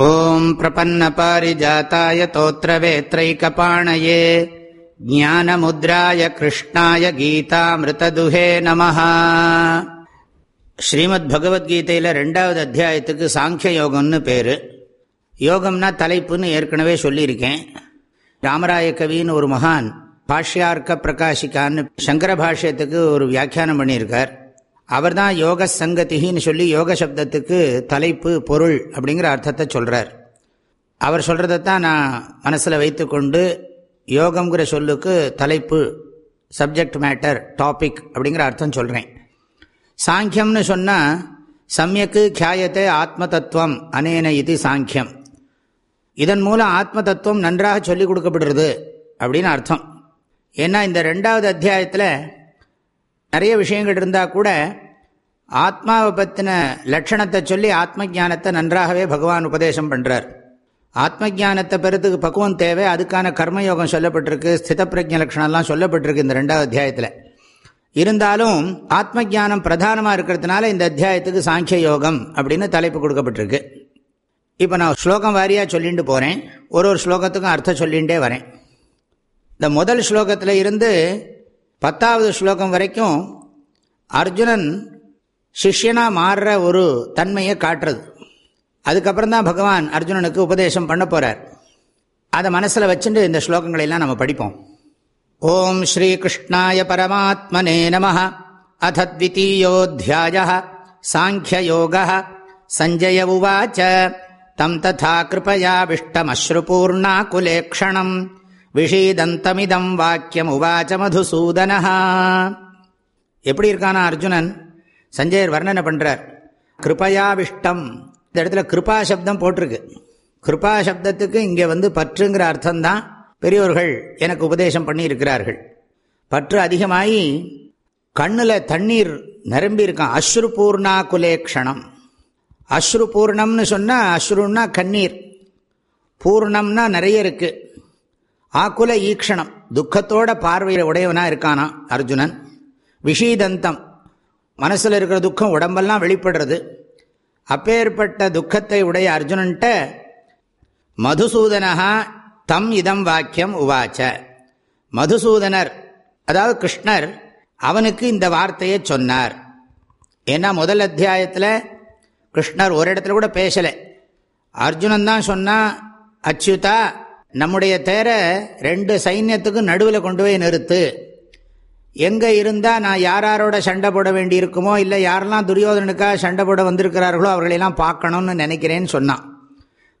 ஓம் பிரபன்னபாரிஜாத்தாய தோத்திரவேத்ரைக்கபாணயே ஞானமுத்ராய கிருஷ்ணாய கீதாமிருத்ததுஹே நம ஸ்ரீமத் பகவத்கீதையில் ரெண்டாவது அத்தியாயத்துக்கு சாங்கிய யோகம்னு பேர். யோகம்னா தலைப்புன்னு ஏற்கனவே சொல்லியிருக்கேன். ராமராய கவின்னு ஒரு மகான் பாஷ்யார்க்க பிரகாஷிகான்னு சங்கர பாஷ்யத்துக்கு ஒரு வியாக்கியானம் பண்ணியிருக்கார். அவர் தான் யோக சங்கதின்னு சொல்லி யோக சப்தத்துக்கு தலைப்பு பொருள் அப்படிங்கிற அர்த்தத்தை சொல்கிறார் அவர் சொல்கிறத தான் நான் மனசில் வைத்துக்கொண்டு யோகங்கிற சொல்லுக்கு தலைப்பு சப்ஜெக்ட் மேட்டர் டாபிக் அப்படிங்கிற அர்த்தம் சொல்கிறேன் சாங்கியம்னு சொன்னால் சமயக்கு கியாயத்தை ஆத்ம தத்துவம் அனேன இது சாங்கியம். இதன் மூலம் ஆத்ம தத்துவம் நன்றாக சொல்லிக் கொடுக்கப்படுறது அப்படின்னு அர்த்தம். ஏன்னா இந்த ரெண்டாவது அத்தியாயத்தில் நிறைய விஷயங்கள் இருந்தால் கூட ஆத்மாவை பற்றின லட்சணத்தை சொல்லி ஆத்ம ஜானத்தை நன்றாகவே பகவான் உபதேசம் பண்ணுறார் ஆத்ம ஜானத்தை பெறத்துக்கு பக்குவம் தேவை. அதுக்கான கர்மயோகம் சொல்லப்பட்டிருக்கு ஸ்தித பிரஜ லட்சணம்லாம் சொல்லப்பட்டிருக்கு இந்த ரெண்டாவது அத்தியாயத்தில். இருந்தாலும் ஆத்ம ஜானம் பிரதானமாக இருக்கிறதுனால இந்த அத்தியாயத்துக்கு சாங்கிய யோகம் அப்படின்னு தலைப்பு கொடுக்கப்பட்டிருக்கு. இப்போ நான் ஸ்லோகம் வாரியாக சொல்லிட்டு போகிறேன் ஒரு ஒரு ஸ்லோகத்துக்கும் அர்த்தம் சொல்லிகிட்டே வரேன். இந்த முதல் ஸ்லோகத்தில் இருந்து பத்தாவது ஸ்லோகம் வரைக்கும் அர்ஜுனன் சிஷ்யனாக மாறுற ஒரு தன்மையை காட்டுறது. அதுக்கப்புறம் தான் பகவான் அர்ஜுனனுக்கு உபதேசம் பண்ண போகிறார் அதை மனசில் வச்சுட்டு இந்த ஸ்லோகங்களெல்லாம் நம்ம படிப்போம். ஓம் ஸ்ரீகிருஷ்ணாய பரமாத்மனே நம அத சாங்கியயோக சஞ்சய உவாச்ச. தம் ததா கிருபயாவிஷ்டமஸ்ருபூர்ணாகுலேக்ஷணம் விஷீதந்தமிதம் வாக்கியம் உவாச்ச மதுசூதன எப்படி இருக்கானா அர்ஜுனன்? சஞ்சயர் வர்ணனை பண்ணுறார் கிருபயாவிஷ்டம். இந்த இடத்துல கிருபா சப்தம் போட்டிருக்கு. கிருபா சப்தத்துக்கு இங்கே வந்து பற்றுங்கிற அர்த்தம்தான் பெரியோர்கள் எனக்கு உபதேசம் பண்ணி இருக்கிறார்கள் பற்று அதிகமாகி கண்ணில் தண்ணீர் நிரம்பி இருக்கான் அஸ்ரு பூர்ணா குலேக்ஷணம் அஸ்ரு பூர்ணம்னு சொன்னால் அஸ்ருன்னா கண்ணீர். பூர்ணம்னா நிறைய இருக்குது ஆக்குல ஈக்ஷணம். துக்கத்தோட பார்வையை உடையவனாக இருக்கானா அர்ஜுனன்? விஷீதந்தம். மனசில் இருக்கிற துக்கம் உடம்பெல்லாம் வெளிப்படுறது. அப்பேற்பட்ட துக்கத்தை உடைய அர்ஜுனன்ட்ட மதுசூதனகா தம் இதம் வாக்கியம் உவாச்ச. மதுசூதனர் அதாவது கிருஷ்ணர் அவனுக்கு இந்த வார்த்தையை சொன்னார். ஏன்னா முதல் அத்தியாயத்தில் கிருஷ்ணர் ஒரு இடத்துல கூட பேசலை. அர்ஜுனன் தான் சொன்னால் அச்சுதா நம்முடைய தேரை ரெண்டு சைன்யத்துக்கும் நடுவில் கொண்டு போய் நிறுத்து. எங்கே இருந்தால் நான் யாரோட சண்டை போட வேண்டி இருக்குமோ இல்லை யாரெல்லாம் துரியோதனுக்காக சண்டை போட வந்திருக்கிறார்களோ அவர்களெல்லாம் பார்க்கணும்னு நினைக்கிறேன்னு சொன்னான்.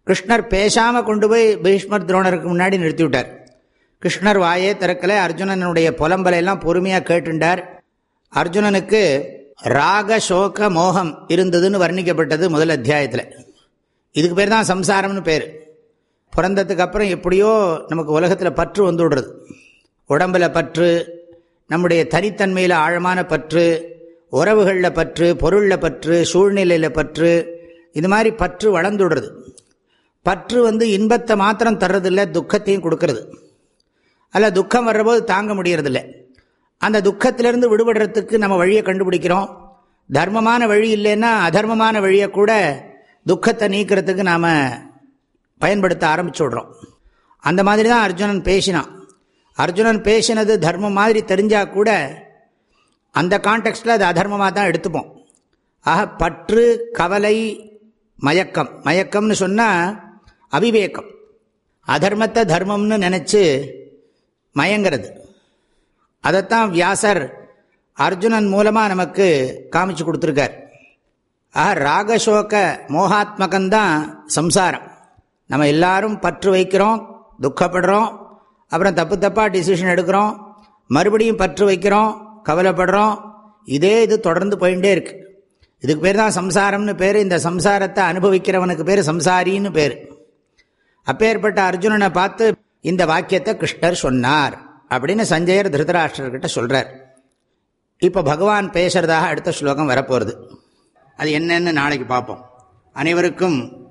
கிருஷ்ணர் பேசாமல் கொண்டு போய் பீஷ்மர் துரோணருக்கு முன்னாடி நிறுத்தி விட்டார் கிருஷ்ணர் வாயே திறக்கலை அர்ஜுனனுடைய புலம்பலையெல்லாம் பொறுமையாக கேட்டுண்டார். அர்ஜுனனுக்கு ராக சோக மோகம் இருந்ததுன்னு வர்ணிக்கப்பட்டது முதல் அத்தியாயத்தில். இதுக்கு பேர் தான் சம்சாரம்னு பேர். பிறந்ததுக்கு அப்புறம் எப்படியோ நமக்கு உலகத்தில் பற்று வந்து விடுறது உடம்பில் பற்று நம்முடைய தனித்தன்மையில் ஆழமான பற்று உறவுகளில் பற்று பொருளில் பற்று சூழ்நிலையில் பற்று இது மாதிரி பற்று வளர்ந்துடுறது. பற்று வந்து இன்பத்தை மாத்திரம் தர்றதில்ல துக்கத்தையும் கொடுக்கறது. அல்ல துக்கம் வர்றபோது தாங்க முடியறதில்ல. அந்த துக்கத்திலிருந்து விடுபடுறதுக்கு நம்ம வழியை கண்டுபிடிக்கிறோம். தர்மமான வழி இல்லைன்னா அதர்மமான வழியை கூட துக்கத்தை நீக்கிறதுக்கு நாம் பயன்படுத்த ஆரம்பிச்சு விடுறோம். அந்த மாதிரி தான் அர்ஜுனன் பேசினான். அர்ஜுனன் பேசினது தர்மம் மாதிரி தெரிஞ்சால் கூட அந்த கான்டெக்ட்டில் அது அதர்மமாக தான் எடுத்துப்போம். ஆக பற்று கவலை மயக்கம். மயக்கம்னு சொன்னால் அவிவேகம். அதர்மத்தை தர்மம்னு நினச்சி மயங்கிறது. அதைத்தான் வியாசர் அர்ஜுனன் மூலமாக நமக்கு காமிச்சு கொடுத்துருக்கார். ஆக ராகசோக மோகாத்மகம்தான் சம்சாரம். நம்ம எல்லாரும் பற்று வைக்கிறோம் துக்கப்படுறோம் அப்புறம் தப்பு தப்பாக டிசிஷன் எடுக்கிறோம் மறுபடியும் பற்று வைக்கிறோம் கவலைப்படுறோம். இதே இது தொடர்ந்து போயிட்டே இருக்கு. இதுக்கு பேர் தான் சம்சாரம்னு பேர். இந்த சம்சாரத்தை அனுபவிக்கிறவனுக்கு பேர் சம்சாரின்னு பேர். அப்பேற்பட்ட அர்ஜுனனை பார்த்து இந்த வாக்கியத்தை கிருஷ்ணர் சொன்னார் அப்படின்னு சஞ்சயர் திருதராஷ்டர்கிட்ட சொல்கிறார் இப்போ பகவான் பேசுறதாக அடுத்த ஸ்லோகம் வரப்போகிறது அது என்னென்னு நாளைக்கு பார்ப்போம். அனைவருக்கும்